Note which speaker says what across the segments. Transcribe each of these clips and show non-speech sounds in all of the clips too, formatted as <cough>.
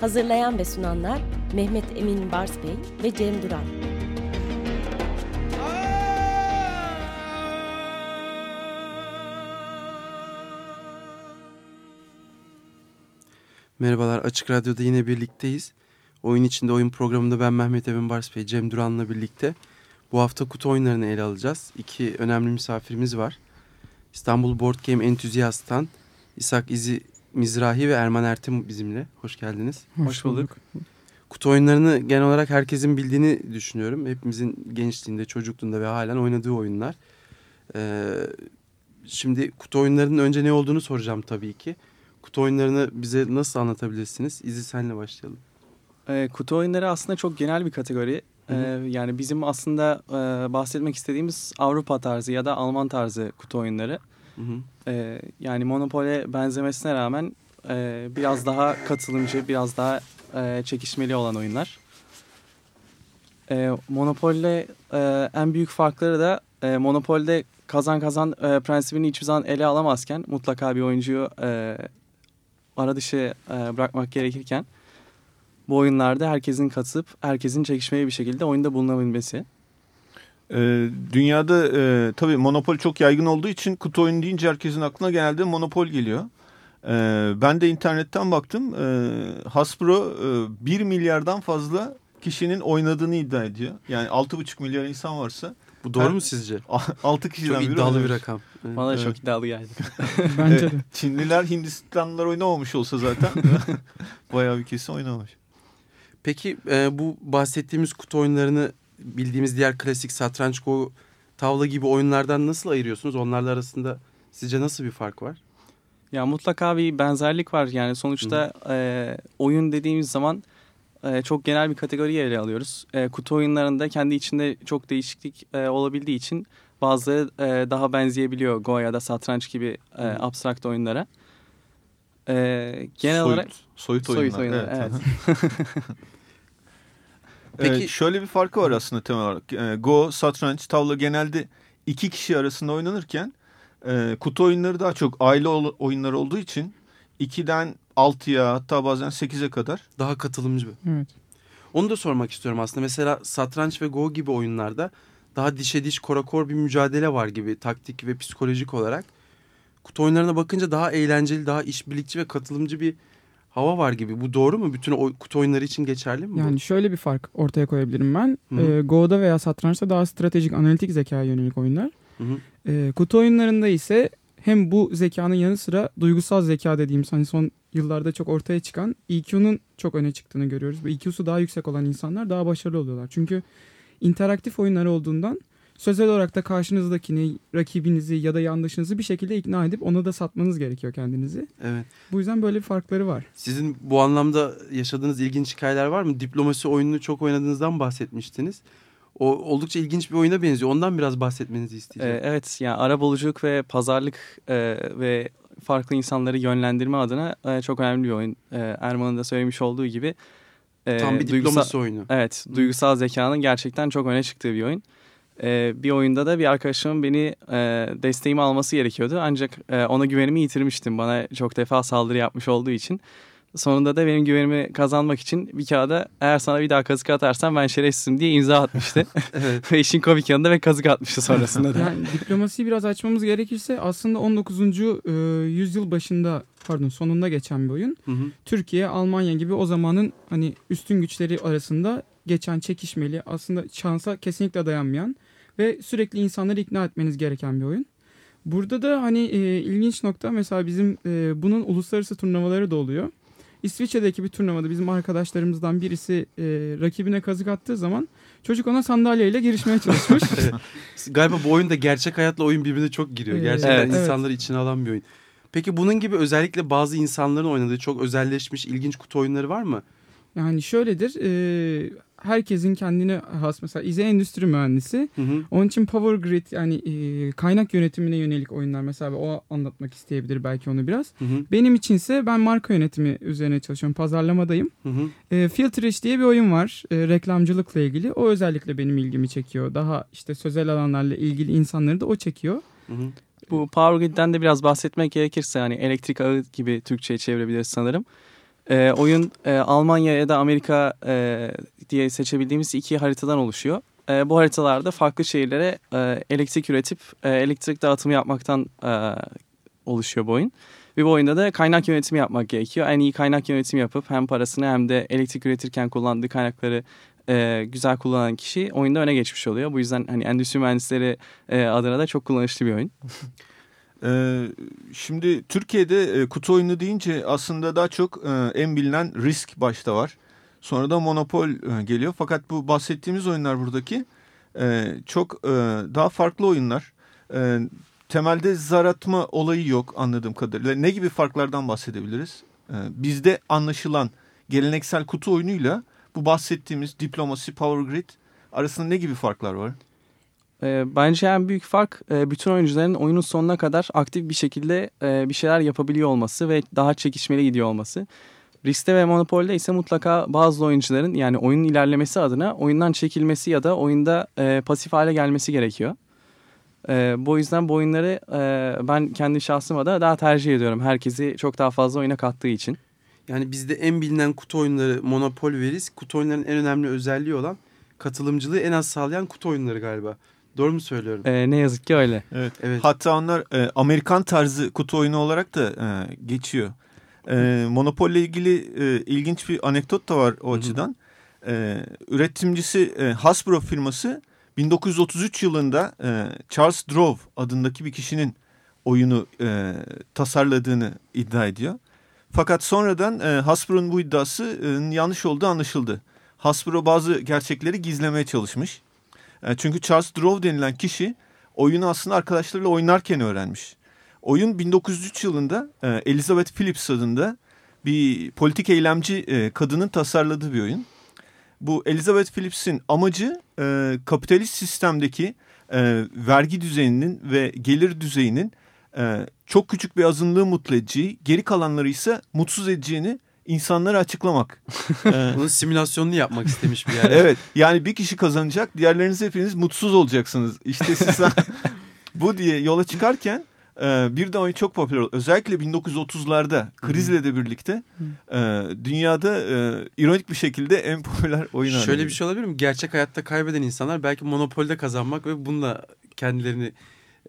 Speaker 1: Hazırlayan ve sunanlar Mehmet Emin Bars Bey ve Cem Duran.
Speaker 2: Merhabalar Açık Radyo'da yine birlikteyiz. Oyun içinde oyun programında ben Mehmet Emin Bars Bey, Cem Duran'la birlikte bu hafta kutu oyunlarını ele alacağız. İki önemli misafirimiz var. İstanbul Board Game Entüzyast'tan İshak İzi Mizrahi ve Erman Ertem bizimle. Hoş geldiniz.
Speaker 3: Hoş, Hoş bulduk.
Speaker 2: Kutu oyunlarını genel olarak herkesin bildiğini düşünüyorum. Hepimizin gençliğinde, çocukluğunda ve halen oynadığı oyunlar. Ee, şimdi kutu oyunlarının önce ne olduğunu soracağım tabii ki. Kutu oyunlarını bize nasıl anlatabilirsiniz? İzi senle başlayalım.
Speaker 3: E, kutu oyunları aslında çok genel bir kategori. E, yani bizim aslında e, bahsetmek istediğimiz Avrupa tarzı ya da Alman tarzı kutu oyunları. Hı hı. E, yani Monopol'e benzemesine rağmen e, biraz daha katılımcı, biraz daha e, çekişmeli olan oyunlar. E, Monopol'le e, en büyük farkları da e, Monopol'de kazan kazan e, prensibini hiçbir zaman ele alamazken mutlaka bir oyuncuyu e, ara dışı e, bırakmak gerekirken bu oyunlarda herkesin katılıp herkesin çekişmeli bir şekilde oyunda bulunabilmesi.
Speaker 4: Ee, dünyada e, tabii monopol çok yaygın olduğu için kutu oyunu deyince herkesin aklına genelde monopol geliyor. Ee, ben de internetten baktım. Ee, Hasbro e, 1 milyardan fazla kişinin oynadığını iddia ediyor. Yani 6,5 milyar insan varsa.
Speaker 2: Bu doğru her, mu sizce? <laughs>
Speaker 4: 6 kişiden
Speaker 2: Çok iddialı bir rakam.
Speaker 3: Bana evet. çok iddialı geldi. <laughs>
Speaker 4: Bence de. Çinliler Hindistanlılar oynamamış olsa zaten <laughs> bayağı bir kesin oynamamış.
Speaker 2: Peki e, bu bahsettiğimiz kutu oyunlarını bildiğimiz diğer klasik satranç, go, tavla gibi oyunlardan nasıl ayırıyorsunuz? Onlarla arasında sizce nasıl bir fark var?
Speaker 3: Ya mutlaka bir benzerlik var. Yani sonuçta e, oyun dediğimiz zaman e, çok genel bir kategori ele alıyoruz. E, kutu oyunlarında kendi içinde çok değişiklik e, olabildiği için bazıları e, daha benzeyebiliyor Go ya da satranç gibi e, abstrakt oyunlara. E, genel
Speaker 4: soyut,
Speaker 3: olarak
Speaker 4: soyut oyunlar.
Speaker 3: Soyut oyunlar evet.
Speaker 4: evet. <laughs> Peki ee, şöyle bir farkı var aslında temel olarak. Ee, Go, satranç, tavla genelde iki kişi arasında oynanırken e, kutu oyunları daha çok aile oyunları olduğu için 2'den 6'ya hatta bazen 8'e kadar.
Speaker 2: Daha katılımcı.
Speaker 3: Evet.
Speaker 2: Onu da sormak istiyorum aslında. Mesela satranç ve Go gibi oyunlarda daha dişe diş korakor bir mücadele var gibi taktik ve psikolojik olarak. Kutu oyunlarına bakınca daha eğlenceli, daha işbirlikçi ve katılımcı bir hava var gibi. Bu doğru mu? Bütün o, kutu oyunları için geçerli mi?
Speaker 5: Yani
Speaker 2: bu?
Speaker 5: şöyle bir fark ortaya koyabilirim ben. Ee, Go'da veya satrançta daha stratejik, analitik zekaya yönelik oyunlar. Ee, kutu oyunlarında ise hem bu zekanın yanı sıra duygusal zeka dediğimiz hani son yıllarda çok ortaya çıkan EQ'nun çok öne çıktığını görüyoruz. Bu EQ'su daha yüksek olan insanlar daha başarılı oluyorlar. Çünkü interaktif oyunlar olduğundan sözel olarak da karşınızdakini, rakibinizi ya da yandaşınızı bir şekilde ikna edip ona da satmanız gerekiyor kendinizi.
Speaker 2: Evet.
Speaker 5: Bu yüzden böyle bir farkları var.
Speaker 2: Sizin bu anlamda yaşadığınız ilginç hikayeler var mı? Diplomasi oyununu çok oynadığınızdan bahsetmiştiniz. O oldukça ilginç bir oyuna benziyor. Ondan biraz bahsetmenizi isteyeceğim.
Speaker 3: Ee, evet, yani arabuluculuk ve pazarlık e, ve farklı insanları yönlendirme adına e, çok önemli bir oyun. E, Erman'ın da söylemiş olduğu gibi.
Speaker 2: E, Tam bir diplomasi duygusal, oyunu.
Speaker 3: Evet, duygusal zekanın gerçekten çok öne çıktığı bir oyun e, bir oyunda da bir arkadaşımın beni e, desteğimi alması gerekiyordu. Ancak e, ona güvenimi yitirmiştim bana çok defa saldırı yapmış olduğu için. Sonunda da benim güvenimi kazanmak için bir kağıda eğer sana bir daha kazık atarsam ben şerefsizim diye imza atmıştı. evet. <laughs> <laughs> ve işin komik yanında ve kazık atmıştı sonrasında da.
Speaker 5: Yani diplomasiyi biraz açmamız gerekirse aslında 19. E, yüzyıl başında pardon sonunda geçen bir oyun. Hı hı. Türkiye, Almanya gibi o zamanın hani üstün güçleri arasında geçen çekişmeli aslında şansa kesinlikle dayanmayan ve sürekli insanları ikna etmeniz gereken bir oyun. Burada da hani e, ilginç nokta mesela bizim e, bunun uluslararası turnuvaları da oluyor. İsviçre'deki bir turnuvada bizim arkadaşlarımızdan birisi e, rakibine kazık attığı zaman çocuk ona sandalyeyle girişmeye çalışmış. <laughs>
Speaker 2: Galiba bu oyunda gerçek hayatla oyun birbirine çok giriyor. Gerçekten evet, insanları evet. içine alan bir oyun. Peki bunun gibi özellikle bazı insanların oynadığı çok özelleşmiş ilginç kutu oyunları var mı?
Speaker 5: Yani şöyledir. E, herkesin kendine has mesela İze endüstri mühendisi. Hı hı. Onun için Power Grid yani e, kaynak yönetimine yönelik oyunlar mesela o anlatmak isteyebilir belki onu biraz. Hı hı. Benim içinse ben marka yönetimi üzerine çalışıyorum. Pazarlamadayım. Hı hı. E, Filtrish diye bir oyun var. E, reklamcılıkla ilgili. O özellikle benim ilgimi çekiyor. Daha işte sözel alanlarla ilgili insanları da o çekiyor. Hı hı.
Speaker 3: Bu Power Grid'den de biraz bahsetmek gerekirse hani elektrik ağı gibi Türkçe'ye çevirebiliriz sanırım. E, oyun e, Almanya ya da Amerika e, diye seçebildiğimiz iki haritadan oluşuyor. E, bu haritalarda farklı şehirlere e, elektrik üretip e, elektrik dağıtımı yapmaktan e, oluşuyor bu oyun. Ve bu oyunda da kaynak yönetimi yapmak gerekiyor. En iyi kaynak yönetimi yapıp hem parasını hem de elektrik üretirken kullandığı kaynakları e, güzel kullanan kişi oyunda öne geçmiş oluyor. Bu yüzden hani endüstri mühendisleri e, adına da çok kullanışlı bir oyun. <laughs>
Speaker 4: Ee, şimdi Türkiye'de e, kutu oyunu deyince aslında daha çok e, en bilinen risk başta var. Sonra da monopol e, geliyor. Fakat bu bahsettiğimiz oyunlar buradaki çok daha farklı oyunlar. Temelde zar atma olayı yok anladığım kadarıyla. Ne gibi farklardan bahsedebiliriz? Bizde anlaşılan geleneksel kutu oyunuyla bu bahsettiğimiz diplomasi, power grid arasında ne gibi farklar var?
Speaker 3: E, bence en büyük fark e, bütün oyuncuların oyunun sonuna kadar aktif bir şekilde e, bir şeyler yapabiliyor olması ve daha çekişmeli gidiyor olması. Risk'te ve Monopol'de ise mutlaka bazı oyuncuların yani oyunun ilerlemesi adına oyundan çekilmesi ya da oyunda e, pasif hale gelmesi gerekiyor. E, bu yüzden bu oyunları e, ben kendi şahsıma da daha tercih ediyorum. Herkesi çok daha fazla oyuna kattığı için.
Speaker 2: Yani bizde en bilinen kutu oyunları Monopol ve Risk. Kutu oyunlarının en önemli özelliği olan katılımcılığı en az sağlayan kutu oyunları galiba. Doğru mu söylüyorum?
Speaker 3: Ee, ne yazık ki öyle.
Speaker 4: Evet. evet. Hatta onlar e, Amerikan tarzı kutu oyunu olarak da e, geçiyor. E, Monopoly ile ilgili e, ilginç bir anekdot da var o Hı -hı. açıdan. E, üretimcisi e, Hasbro firması 1933 yılında e, Charles Drove adındaki bir kişinin oyunu e, tasarladığını iddia ediyor. Fakat sonradan e, Hasbro'nun bu iddiası e, yanlış olduğu anlaşıldı. Hasbro bazı gerçekleri gizlemeye çalışmış. E, çünkü Charles Drove denilen kişi oyunu aslında arkadaşlarıyla oynarken öğrenmiş. Oyun 1903 yılında e, Elizabeth Phillips adında bir politik eylemci e, kadının tasarladığı bir oyun. Bu Elizabeth Phillips'in amacı kapitalist sistemdeki vergi düzeninin ve gelir düzeyinin çok küçük bir azınlığı mutlu edeceği, geri kalanları ise mutsuz edeceğini insanlara açıklamak. <laughs>
Speaker 2: Bunun simülasyonunu yapmak istemiş bir yer. <laughs>
Speaker 4: evet yani bir kişi kazanacak diğerleriniz hepiniz mutsuz olacaksınız. İşte siz <laughs> bu diye yola çıkarken e, bir de oyun çok popüler oldu. Özellikle 1930'larda krizle de birlikte e, dünyada e, ironik bir şekilde en popüler oyun
Speaker 2: Şöyle haline. bir şey olabilir mi? Gerçek hayatta kaybeden insanlar belki monopolde kazanmak ve bununla kendilerini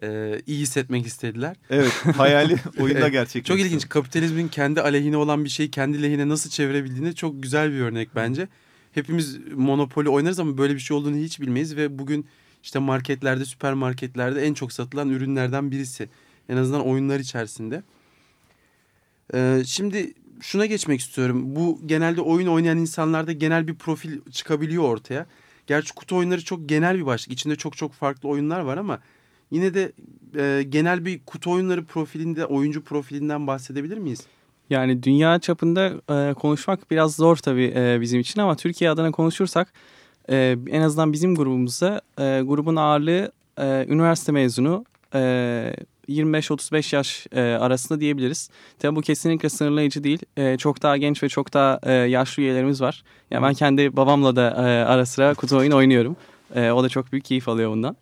Speaker 2: e, iyi hissetmek istediler.
Speaker 4: Evet hayali <laughs> oyunda gerçekleşti.
Speaker 2: çok ilginç kapitalizmin kendi aleyhine olan bir şeyi kendi lehine nasıl çevirebildiğine çok güzel bir örnek bence. Hepimiz monopoli oynarız ama böyle bir şey olduğunu hiç bilmeyiz ve bugün işte marketlerde süpermarketlerde en çok satılan ürünlerden birisi. En azından oyunlar içerisinde. Ee, şimdi şuna geçmek istiyorum. Bu genelde oyun oynayan insanlarda genel bir profil çıkabiliyor ortaya. Gerçi kutu oyunları çok genel bir başlık. İçinde çok çok farklı oyunlar var ama Yine de e, genel bir kutu oyunları profilinde, oyuncu profilinden bahsedebilir miyiz?
Speaker 3: Yani dünya çapında e, konuşmak biraz zor tabii e, bizim için ama Türkiye adına konuşursak e, en azından bizim grubumuzda e, grubun ağırlığı e, üniversite mezunu e, 25-35 yaş e, arasında diyebiliriz. Tabii bu kesinlikle sınırlayıcı değil. E, çok daha genç ve çok daha e, yaşlı üyelerimiz var. Yani ben kendi babamla da e, ara sıra kutu oyun oynuyorum. E, o da çok büyük keyif alıyor bundan.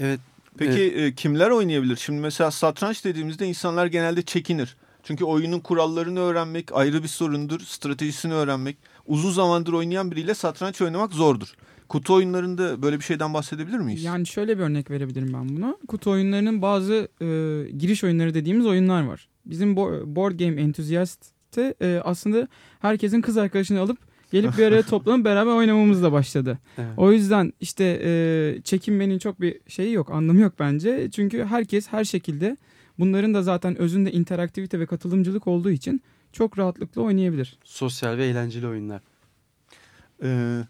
Speaker 4: Evet Peki evet. E, kimler oynayabilir? Şimdi mesela satranç dediğimizde insanlar genelde çekinir. Çünkü oyunun kurallarını öğrenmek ayrı bir sorundur. Stratejisini öğrenmek. Uzun zamandır oynayan biriyle satranç oynamak zordur. Kutu oyunlarında böyle bir şeyden bahsedebilir miyiz?
Speaker 5: Yani şöyle bir örnek verebilirim ben buna. Kutu oyunlarının bazı e, giriş oyunları dediğimiz oyunlar var. Bizim board game enthusiast'te e, aslında herkesin kız arkadaşını alıp gelip bir araya toplanıp beraber oynamamızla başladı. Evet. O yüzden işte e, çekinmenin çok bir şeyi yok, anlamı yok bence. Çünkü herkes her şekilde bunların da zaten özünde interaktivite ve katılımcılık olduğu için çok rahatlıkla oynayabilir.
Speaker 2: Sosyal ve eğlenceli oyunlar.
Speaker 4: Ee,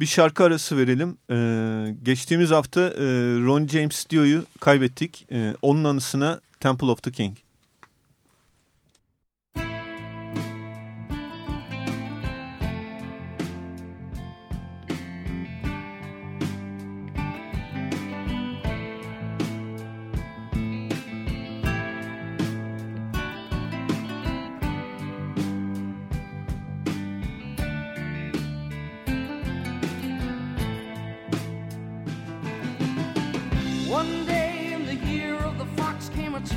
Speaker 4: bir şarkı arası verelim. Ee, geçtiğimiz hafta e, Ron James Dio'yu kaybettik. Ee, onun anısına Temple of the King.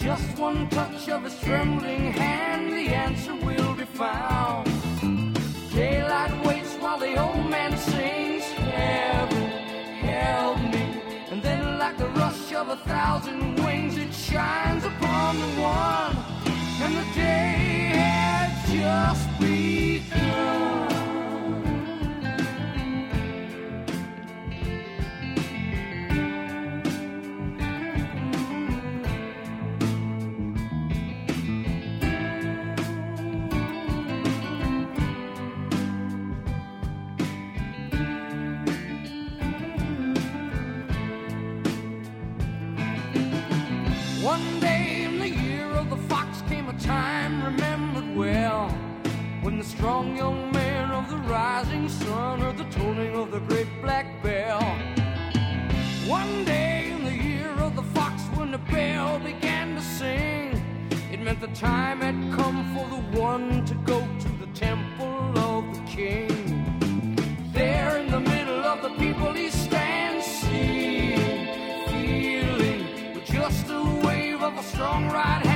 Speaker 6: Just one touch of his trembling hand, the answer will be found. Daylight waits while the old man sings, Heaven, help me. And then, like the rush of a thousand wings, it shines upon the one, and the day had just begun. long right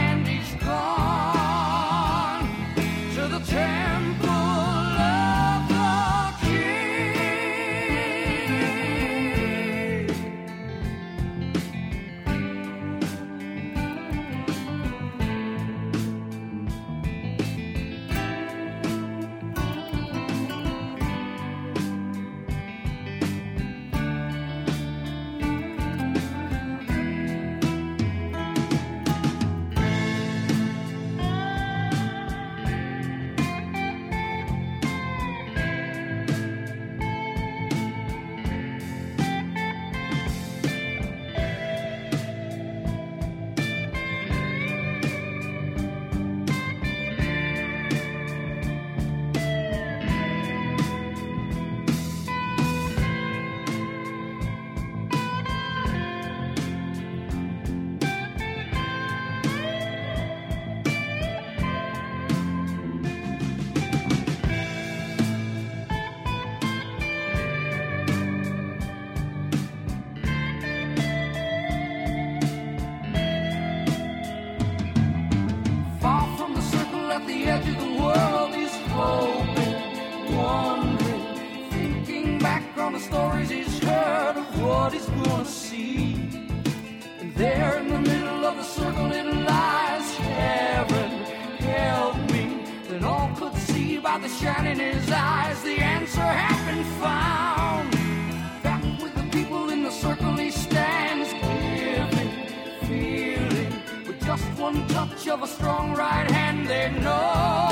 Speaker 6: just one touch of a strong right hand, they know.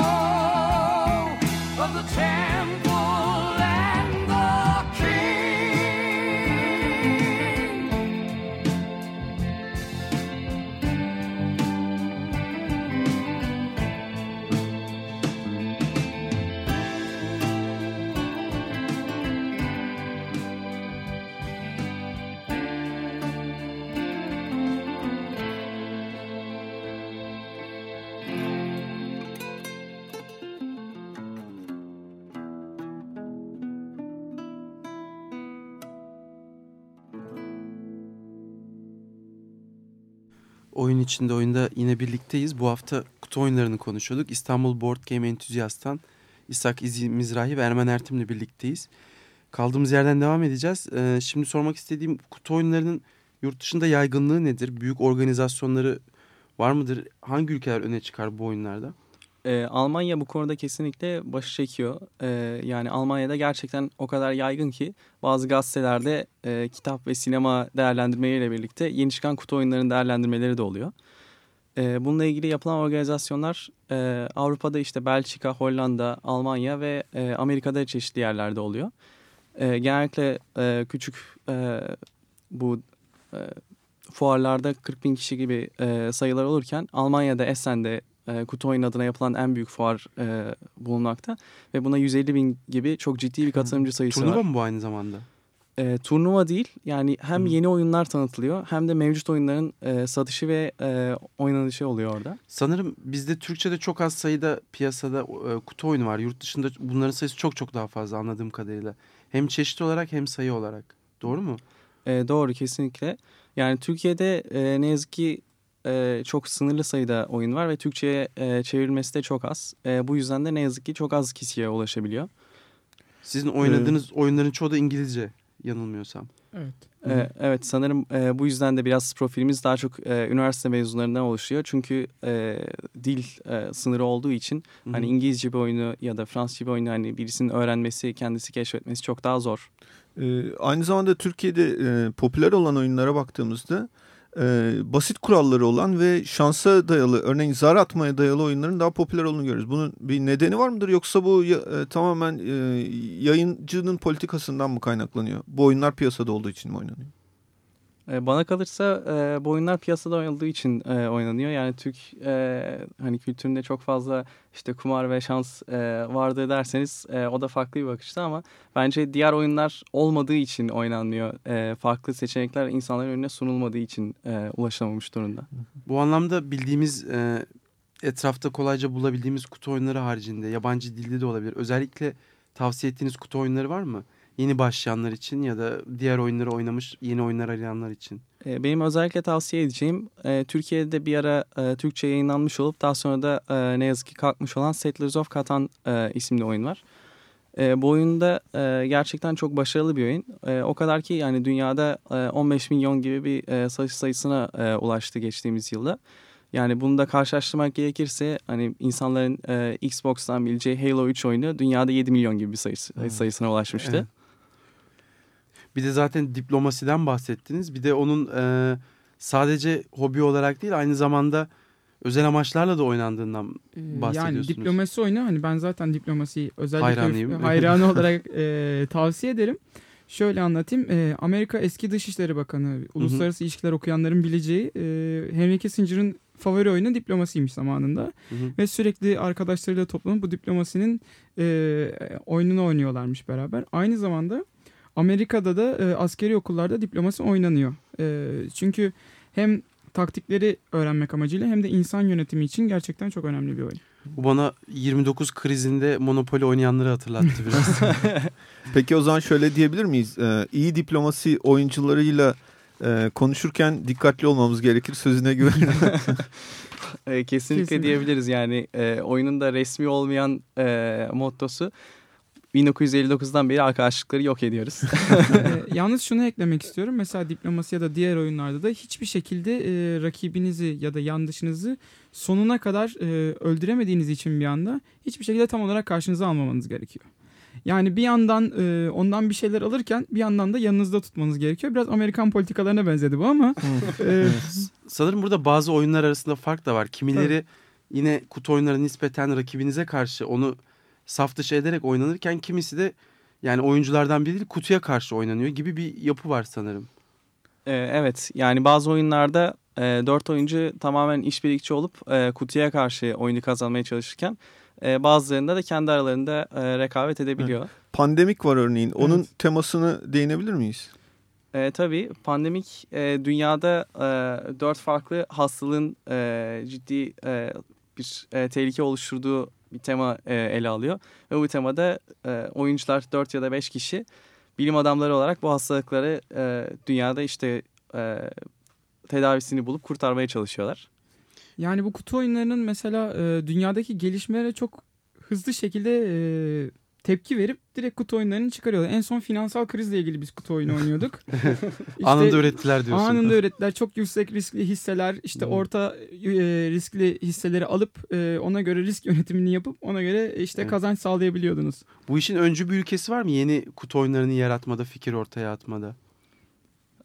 Speaker 6: Of the temple
Speaker 2: Oyun içinde oyunda yine birlikteyiz. Bu hafta kutu oyunlarını konuşuyorduk. İstanbul Board Game Enthusiast'tan İshak İzi Mizrahi ve Ermen Ertim'le birlikteyiz. Kaldığımız yerden devam edeceğiz. Ee, şimdi sormak istediğim kutu oyunlarının yurt dışında yaygınlığı nedir? Büyük organizasyonları var mıdır? Hangi ülkeler öne çıkar bu oyunlarda?
Speaker 3: Ee, Almanya bu konuda kesinlikle başı çekiyor. Ee, yani Almanya'da gerçekten o kadar yaygın ki bazı gazetelerde e, kitap ve sinema değerlendirmeleriyle birlikte yeni çıkan kutu oyunlarının değerlendirmeleri de oluyor. Ee, bununla ilgili yapılan organizasyonlar e, Avrupa'da işte Belçika, Hollanda, Almanya ve e, Amerika'da çeşitli yerlerde oluyor. E, genellikle e, küçük e, bu e, fuarlarda 40 bin kişi gibi e, sayılar olurken Almanya'da Essen'de e, kutu oyun adına yapılan en büyük fuar e, bulunmakta. Ve buna 150 bin gibi çok ciddi bir katılımcı sayısı
Speaker 2: Turnuva
Speaker 3: var.
Speaker 2: mı bu aynı zamanda?
Speaker 3: E, turnuva değil yani hem
Speaker 2: Hı.
Speaker 3: yeni oyunlar tanıtılıyor hem de mevcut oyunların e, satışı ve e, oynanışı oluyor orada.
Speaker 2: Sanırım bizde Türkçe'de çok az sayıda piyasada e, kutu oyunu var. Yurt dışında bunların sayısı çok çok daha fazla anladığım kadarıyla. Hem çeşit olarak hem sayı olarak. Doğru mu?
Speaker 3: E, doğru kesinlikle. Yani Türkiye'de e, ne yazık ki e, çok sınırlı sayıda oyun var ve Türkçe'ye e, çevrilmesi de çok az. E, bu yüzden de ne yazık ki çok az kişiye ulaşabiliyor.
Speaker 2: Sizin oynadığınız oyunların çoğu da İngilizce yanılmıyorsam.
Speaker 5: Evet.
Speaker 3: E, evet sanırım e, bu yüzden de biraz profilimiz daha çok e, üniversite mezunlarından oluşuyor. Çünkü e, dil e, sınırı olduğu için
Speaker 2: Hı hı.
Speaker 3: hani İngilizce bir oyunu ya da Fransızca bir oyunu hani birisinin öğrenmesi, kendisi keşfetmesi çok daha zor.
Speaker 4: Ee, aynı zamanda Türkiye'de e, popüler olan oyunlara baktığımızda e, basit kuralları olan ve şansa dayalı örneğin zar atmaya dayalı oyunların daha popüler olduğunu görüyoruz. Bunun bir nedeni var mıdır yoksa bu e, tamamen e, yayıncının politikasından mı kaynaklanıyor? Bu oyunlar piyasada olduğu için mi oynanıyor?
Speaker 3: E, Bana kalırsa e, bu oyunlar piyasada oynandığı için e, oynanıyor. Yani Türk e, hani kültüründe çok fazla işte kumar ve şans e, vardı derseniz e, o da farklı bir bakışta ama bence diğer oyunlar olmadığı için oynanmıyor. E, farklı seçenekler insanların önüne sunulmadığı için e, ulaşılamamış durumda.
Speaker 2: Bu anlamda bildiğimiz e, etrafta kolayca bulabildiğimiz kutu oyunları haricinde yabancı dilde de olabilir. Özellikle tavsiye ettiğiniz kutu oyunları var mı? Yeni başlayanlar için ya da diğer oyunları oynamış yeni oyunlar arayanlar için.
Speaker 3: E, Benim özellikle tavsiye edeceğim e, Türkiye'de bir ara e, Türkçe yayınlanmış olup daha sonra da e, ne yazık ki kalkmış olan Settlers of Catan isimli oyun var. E, bu oyunda e, gerçekten çok başarılı bir oyun. E, o kadar ki yani dünyada e, 15 milyon gibi bir e, satış sayısına e, ulaştı geçtiğimiz yılda. Yani bunu da karşılaştırmak gerekirse hani insanların e, Xbox'tan bileceği Halo 3 oyunu dünyada 7 milyon gibi bir sayısı,
Speaker 2: Evet.
Speaker 3: sayısına ulaşmıştı.
Speaker 2: Evet. Bir de zaten diplomasiden bahsettiniz. Bir de onun e, sadece hobi olarak değil aynı zamanda özel amaçlarla da oynandığından
Speaker 5: Ee, Yani
Speaker 2: bahsediyorsunuz.
Speaker 5: diplomasi oyunu hani ben zaten diplomasiyi özellikle
Speaker 2: Hayranıyım. <laughs>
Speaker 5: hayranı <laughs> olarak e, tavsiye ederim. Şöyle anlatayım. E, Amerika eski Dışişleri Bakanı, uluslararası ilişkiler okuyanların bileceği e, Henry Kissinger'ın favori oyunu diplomasiymiş zamanında.
Speaker 2: Hı hı.
Speaker 5: Ve sürekli arkadaşlarıyla toplanıp bu diplomasinin e, oyununu oynuyorlarmış beraber. Aynı zamanda Amerika'da da e, askeri okullarda diplomasi oynanıyor. E, çünkü hem taktikleri öğrenmek amacıyla hem de insan yönetimi için gerçekten çok önemli bir oyun.
Speaker 2: Bu bana 29 krizinde Monopoly oynayanları hatırlattı <laughs> biraz.
Speaker 4: Peki o zaman şöyle diyebilir miyiz? Ee, iyi diplomasi oyuncularıyla e, konuşurken dikkatli olmamız gerekir sözüne güvenirim. <laughs>
Speaker 3: E, kesinlikle,
Speaker 5: Kesinlikle.
Speaker 3: diyebiliriz yani e, oyunun da resmi olmayan e, mottosu 1959'dan beri arkadaşlıkları yok ediyoruz. <laughs>
Speaker 5: Ee, yalnız şunu eklemek istiyorum. Mesela diplomasi ya da diğer oyunlarda da hiçbir şekilde e, rakibinizi ya da yandaşınızı sonuna kadar e, öldüremediğiniz için bir anda hiçbir şekilde tam olarak karşınıza almamanız gerekiyor. Yani bir yandan e, ondan bir şeyler alırken bir yandan da yanınızda tutmanız gerekiyor. Biraz Amerikan politikalarına benzedi bu ama e, <laughs>
Speaker 2: Sanırım burada bazı oyunlar arasında fark da var. Kimileri yine kutu oyunları nispeten rakibinize karşı onu saf dışı ederek oynanırken kimisi de yani oyunculardan biri değil kutuya karşı oynanıyor gibi bir yapı var sanırım.
Speaker 3: E, evet yani bazı oyunlarda e, 4 oyuncu tamamen işbirlikçi olup e, kutuya karşı oyunu kazanmaya çalışırken e, bazılarında da kendi aralarında e, rekabet edebiliyor.
Speaker 4: Pandemik var örneğin. Onun
Speaker 5: Evet.
Speaker 4: temasını değinebilir miyiz?
Speaker 3: E, tabii pandemik e, dünyada e, dört farklı hastalığın e, ciddi e, bir e, tehlike oluşturduğu bir tema e, ele alıyor. Ve bu temada e, oyuncular dört ya da beş kişi bilim adamları olarak bu hastalıkları e, dünyada işte e, tedavisini bulup kurtarmaya çalışıyorlar.
Speaker 5: yani bu kutu oyunlarının mesela e, dünyadaki gelişmelere çok hızlı şekilde e, tepki verip direkt kutu oyunlarını çıkarıyorlar. En son finansal krizle ilgili biz kutu oyunu oynuyorduk. <laughs> İşte-
Speaker 2: Anında ürettiler diyorsun.
Speaker 5: Anında ürettiler. Çok yüksek riskli hisseler işte
Speaker 2: Hmm.
Speaker 5: orta e, riskli hisseleri alıp e, ona göre risk yönetimini yapıp ona göre işte
Speaker 2: Evet.
Speaker 5: kazanç sağlayabiliyordunuz.
Speaker 2: Bu işin öncü bir ülkesi var mı yeni kutu oyunlarını yaratmada, fikir ortaya atmada?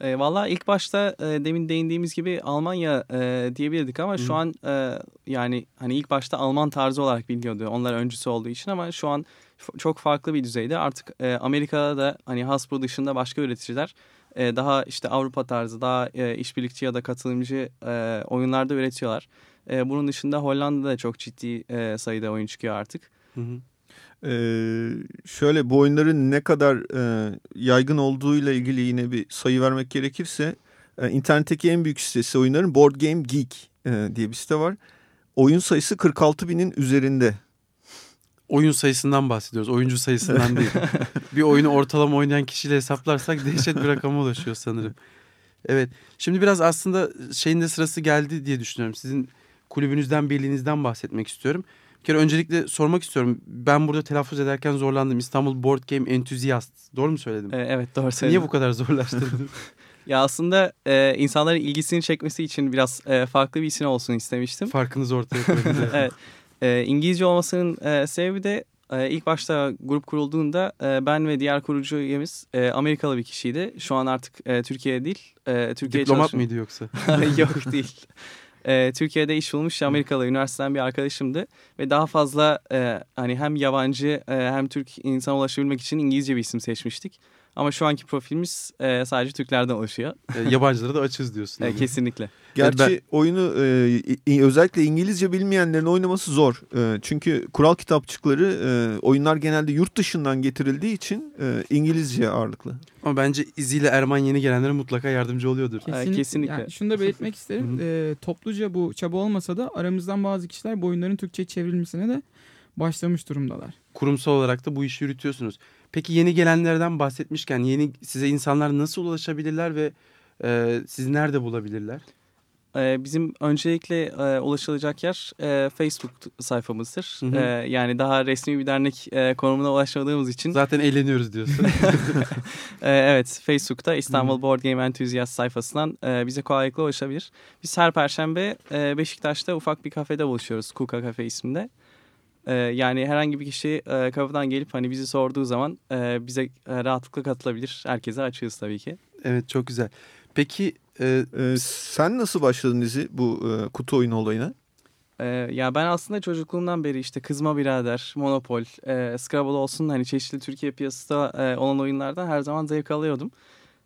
Speaker 3: E, Valla ilk başta e, demin değindiğimiz gibi Almanya e, diyebilirdik ama
Speaker 2: Hı.
Speaker 3: şu an e, yani hani ilk başta Alman tarzı olarak biliniyordu. Onlar öncüsü olduğu için ama şu an çok farklı bir düzeyde. Artık e, Amerika'da da hani Hasbro dışında başka üreticiler e, daha işte Avrupa tarzı daha e, işbirlikçi ya da katılımcı e, oyunlarda üretiyorlar. E, bunun dışında Hollanda'da çok ciddi e, sayıda oyun çıkıyor artık.
Speaker 2: Hı hı.
Speaker 4: Ee, şöyle bu oyunların ne kadar e, yaygın olduğuyla ilgili yine bir sayı vermek gerekirse e, internetteki en büyük sitesi oyunların Board Game Geek e, diye bir site var. Oyun sayısı 46 binin üzerinde.
Speaker 2: Oyun sayısından bahsediyoruz. Oyuncu sayısından değil. <laughs> bir oyunu ortalama oynayan kişiyle hesaplarsak dehşet bir rakama ulaşıyor sanırım. Evet. Şimdi biraz aslında şeyin de sırası geldi diye düşünüyorum. Sizin kulübünüzden, birliğinizden bahsetmek istiyorum. Bir kere öncelikle sormak istiyorum. Ben burada telaffuz ederken zorlandım. İstanbul Board Game Enthusiast. Doğru mu söyledim?
Speaker 3: E, evet doğru söyledin.
Speaker 2: Niye bu kadar zorlaştırdınız? <laughs>
Speaker 3: Ya aslında e, insanların ilgisini çekmesi için biraz e, farklı bir isim olsun istemiştim.
Speaker 2: Farkınızı ortaya koydunuz. <laughs>
Speaker 3: evet. E, İngilizce olmasının e, sebebi de e, ilk başta grup kurulduğunda e, ben ve diğer kurucu üyemiz e, Amerikalı bir kişiydi. Şu an artık e, Türkiye'de değil. E, Türkiye'de
Speaker 2: Diplomat mıydı yoksa? <laughs>
Speaker 3: Yok değil. E, Türkiye'de iş bulmuş Amerikalı üniversiteden bir arkadaşımdı ve daha fazla e, hani hem yabancı e, hem Türk insana ulaşabilmek için İngilizce bir isim seçmiştik. Ama şu anki profilimiz e, sadece Türklerden oluşuyor.
Speaker 2: E, Yabancılara da açız diyorsun. <laughs>
Speaker 3: E, kesinlikle.
Speaker 4: Gerçi
Speaker 2: ben-
Speaker 4: oyunu e, özellikle İngilizce bilmeyenlerin oynaması zor. E, çünkü kural kitapçıkları e, oyunlar genelde yurt dışından getirildiği için e, İngilizce ağırlıklı.
Speaker 2: Ama bence İzi ile Erman yeni gelenlere mutlaka yardımcı oluyordur.
Speaker 3: Kesinlikle. kesinlikle.
Speaker 5: Yani şunu da belirtmek <laughs> isterim. Ee, topluca bu çaba olmasa da aramızdan bazı kişiler bu oyunların Türkçe çevrilmesine de başlamış durumdalar.
Speaker 2: Kurumsal olarak da bu işi yürütüyorsunuz. Peki yeni gelenlerden bahsetmişken yeni size insanlar nasıl ulaşabilirler ve e, sizi nerede bulabilirler?
Speaker 3: Ee, bizim öncelikle e, ulaşılacak yer e, Facebook sayfamızdır.
Speaker 2: Hı hı.
Speaker 3: Ee, yani daha resmi bir dernek e, konumuna ulaşmadığımız için
Speaker 2: Zaten eğleniyoruz diyorsun. <laughs>
Speaker 3: e, evet Facebook'ta İstanbul Board Game Enthusiast sayfasından e, bize kolaylıkla ulaşabilir. Biz her perşembe e, Beşiktaş'ta ufak bir kafede buluşuyoruz. Kuka Cafe isminde. E, yani herhangi bir kişi e, kapıdan gelip hani bizi sorduğu zaman e, bize e, rahatlıkla katılabilir. Herkese açığız tabii ki.
Speaker 2: evet çok güzel. Peki e,
Speaker 4: E, sen nasıl başladın Dizi bu e, kutu oyunu olayına?
Speaker 3: Ee, ya ben aslında çocukluğumdan beri işte Kızma Birader, Monopol, e, Scrabble olsun hani çeşitli Türkiye piyasasında e, olan oyunlardan her zaman zevk alıyordum.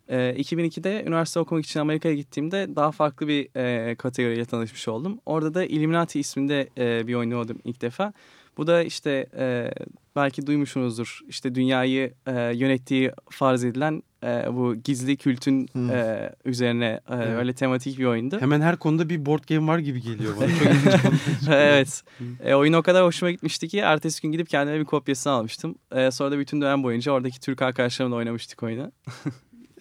Speaker 3: E, 2002'de üniversite okumak için Amerika'ya gittiğimde daha farklı bir e, kategoriyle tanışmış oldum. Orada da Illuminati isminde e, bir oyun oynadım ilk defa. Bu da işte e, belki duymuşsunuzdur işte dünyayı e, yönettiği farz edilen e, bu gizli kültün
Speaker 4: Hmm.
Speaker 3: e, üzerine e, öyle tematik bir oyundu.
Speaker 2: hemen her konuda bir board game var gibi geliyor bana. <laughs> Çok <laughs>
Speaker 3: evet. E, oyun o kadar hoşuma gitmişti ki ertesi gün gidip kendime bir kopyasını almıştım. E, sonra da bütün dönem boyunca oradaki Türk arkadaşlarımla oynamıştık oyunu. <laughs>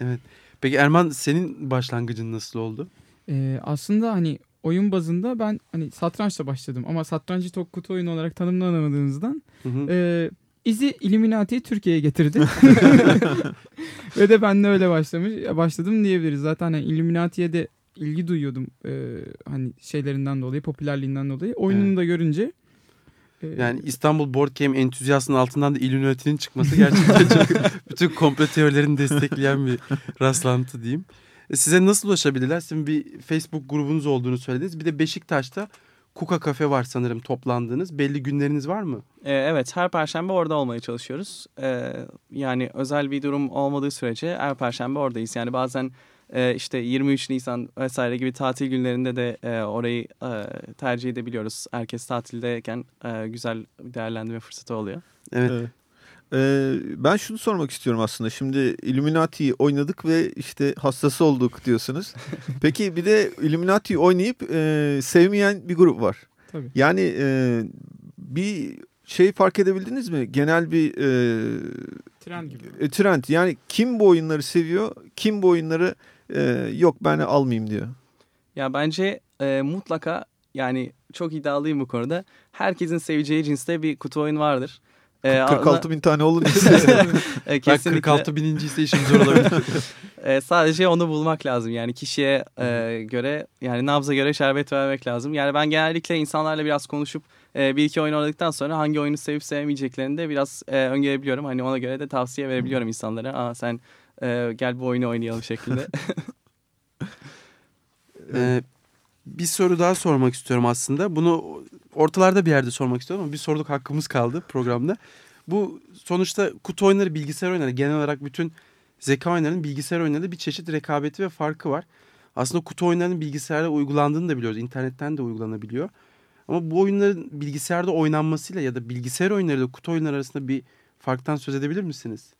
Speaker 2: Evet. Peki Erman senin başlangıcın nasıl oldu?
Speaker 5: Ee, aslında hani oyun bazında ben hani satrançla başladım ama satrancı tok kutu oyunu olarak tanımlanamadığınızdan
Speaker 2: Hı hı.
Speaker 5: e, izi Illuminati'yi Türkiye'ye getirdi. <laughs> Ve de ben de öyle başlamış başladım diyebiliriz. Zaten hani Illuminati'ye de ilgi duyuyordum e, hani şeylerinden dolayı, popülerliğinden dolayı. Oyununu
Speaker 2: Evet.
Speaker 5: da görünce
Speaker 2: Yani İstanbul Board Game entüzyasının altından da Illuminati'nin çıkması gerçekten çok <laughs> bütün komplo teorilerini destekleyen bir rastlantı diyeyim. Size nasıl ulaşabilirler? Sizin bir Facebook grubunuz olduğunu söylediniz. Bir de Beşiktaş'ta Kuka Kafe var sanırım toplandığınız. Belli günleriniz var mı?
Speaker 3: E, evet her perşembe orada olmaya çalışıyoruz. E, yani özel bir durum olmadığı sürece her perşembe oradayız. Yani bazen e, işte 23 Nisan vesaire gibi tatil günlerinde de e, orayı e, tercih edebiliyoruz. Herkes tatildeyken e, güzel bir değerlendirme fırsatı oluyor.
Speaker 2: Evet.
Speaker 4: Evet. Ee, ben şunu sormak istiyorum aslında. Şimdi Illuminati'yi oynadık ve işte hastası olduk diyorsunuz. <laughs> Peki bir de Illuminati'yi oynayıp e, sevmeyen bir grup var.
Speaker 5: Tabii.
Speaker 4: Yani e, bir şey fark edebildiniz mi? Genel bir e,
Speaker 5: trend gibi.
Speaker 4: e, trend. Yani kim bu oyunları seviyor, kim bu oyunları e, yok ben almayayım diyor.
Speaker 3: Ya bence e, mutlaka yani çok iddialıyım bu konuda. Herkesin seveceği cinste bir kutu oyun vardır. E,
Speaker 4: 46 bin tane olur. <laughs>
Speaker 3: e,
Speaker 2: Ben
Speaker 3: kesinlikle.
Speaker 2: 46 bininci ise işim zor olabilir. <laughs>
Speaker 3: E, sadece onu bulmak lazım. Yani kişiye e, göre yani nabza göre şerbet vermek lazım. Yani ben genellikle insanlarla biraz konuşup e, bir iki oyun oynadıktan sonra hangi oyunu sevip sevmeyeceklerini de biraz e, öngörebiliyorum. Hani ona göre de tavsiye verebiliyorum insanlara. Aa sen e, gel bu oyunu oynayalım şeklinde. <laughs>
Speaker 2: Ee, bir soru daha sormak istiyorum aslında. Bunu ortalarda bir yerde sormak istiyorum ama bir soruluk hakkımız kaldı programda. Bu sonuçta kutu oyunları, bilgisayar oyunları genel olarak bütün zeka oyunlarının bilgisayar oyunlarında bir çeşit rekabeti ve farkı var. Aslında kutu oyunlarının bilgisayarda uygulandığını da biliyoruz. İnternetten de uygulanabiliyor. Ama bu oyunların bilgisayarda oynanmasıyla ya da bilgisayar oyunları ile kutu oyunları arasında bir farktan söz edebilir misiniz?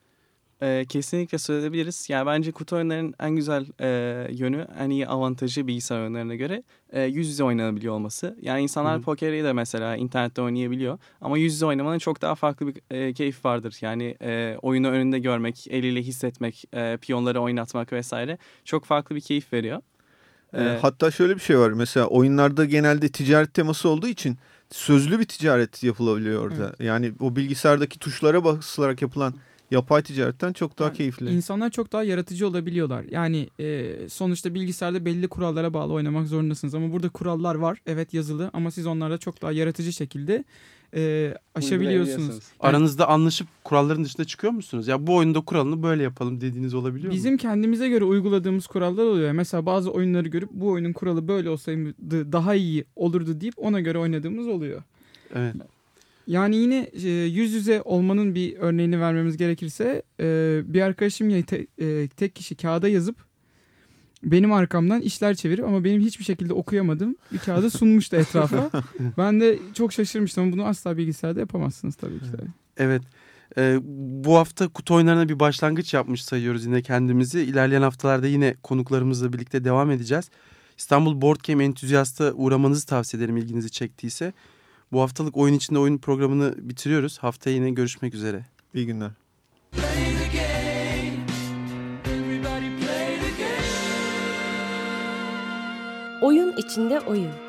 Speaker 3: Ee, kesinlikle söyleyebiliriz. Yani bence kutu oyunlarının en güzel e, yönü, en iyi avantajı bilgisayar oyunlarına göre e, yüz yüze oynanabiliyor olması. Yani insanlar Hı-hı. pokeri de mesela internette oynayabiliyor. Ama yüz yüze oynamanın çok daha farklı bir e, keyif vardır. Yani e, oyunu önünde görmek, eliyle hissetmek, e, piyonları oynatmak vesaire çok farklı bir keyif veriyor.
Speaker 4: Ee, Hatta şöyle bir şey var. Mesela oyunlarda genelde ticaret teması olduğu için sözlü bir ticaret yapılabiliyor orada. Evet. Yani o bilgisayardaki tuşlara basılarak yapılan yapay ticaretten çok daha yani keyifli.
Speaker 5: İnsanlar çok daha yaratıcı olabiliyorlar. Yani e, sonuçta bilgisayarda belli kurallara bağlı oynamak zorundasınız. Ama burada kurallar var. Evet yazılı ama siz onlarla çok daha yaratıcı şekilde e, aşabiliyorsunuz. Yani,
Speaker 2: Aranızda anlaşıp kuralların dışında çıkıyor musunuz? Ya bu oyunda kuralını böyle yapalım dediğiniz olabiliyor
Speaker 5: Bizim
Speaker 2: mu?
Speaker 5: kendimize göre uyguladığımız kurallar oluyor. Mesela bazı oyunları görüp bu oyunun kuralı böyle olsaydı daha iyi olurdu deyip ona göre oynadığımız oluyor.
Speaker 2: Evet.
Speaker 5: Yani yine e, yüz yüze olmanın bir örneğini vermemiz gerekirse e, bir arkadaşım ya te, e, tek kişi kağıda yazıp benim arkamdan işler çevirip ama benim hiçbir şekilde okuyamadım bir kağıdı <laughs> sunmuştu etrafa. <laughs> ben de çok şaşırmıştım bunu asla bilgisayarda yapamazsınız tabii ki de.
Speaker 2: Evet. Ee, bu hafta kutu oyunlarına bir başlangıç yapmış sayıyoruz yine kendimizi. İlerleyen haftalarda yine konuklarımızla birlikte devam edeceğiz. İstanbul Board Game Entüzyast'a uğramanızı tavsiye ederim ilginizi çektiyse. Bu haftalık oyun içinde oyun programını bitiriyoruz. Haftaya yine görüşmek üzere.
Speaker 4: İyi günler.
Speaker 1: Oyun içinde oyun.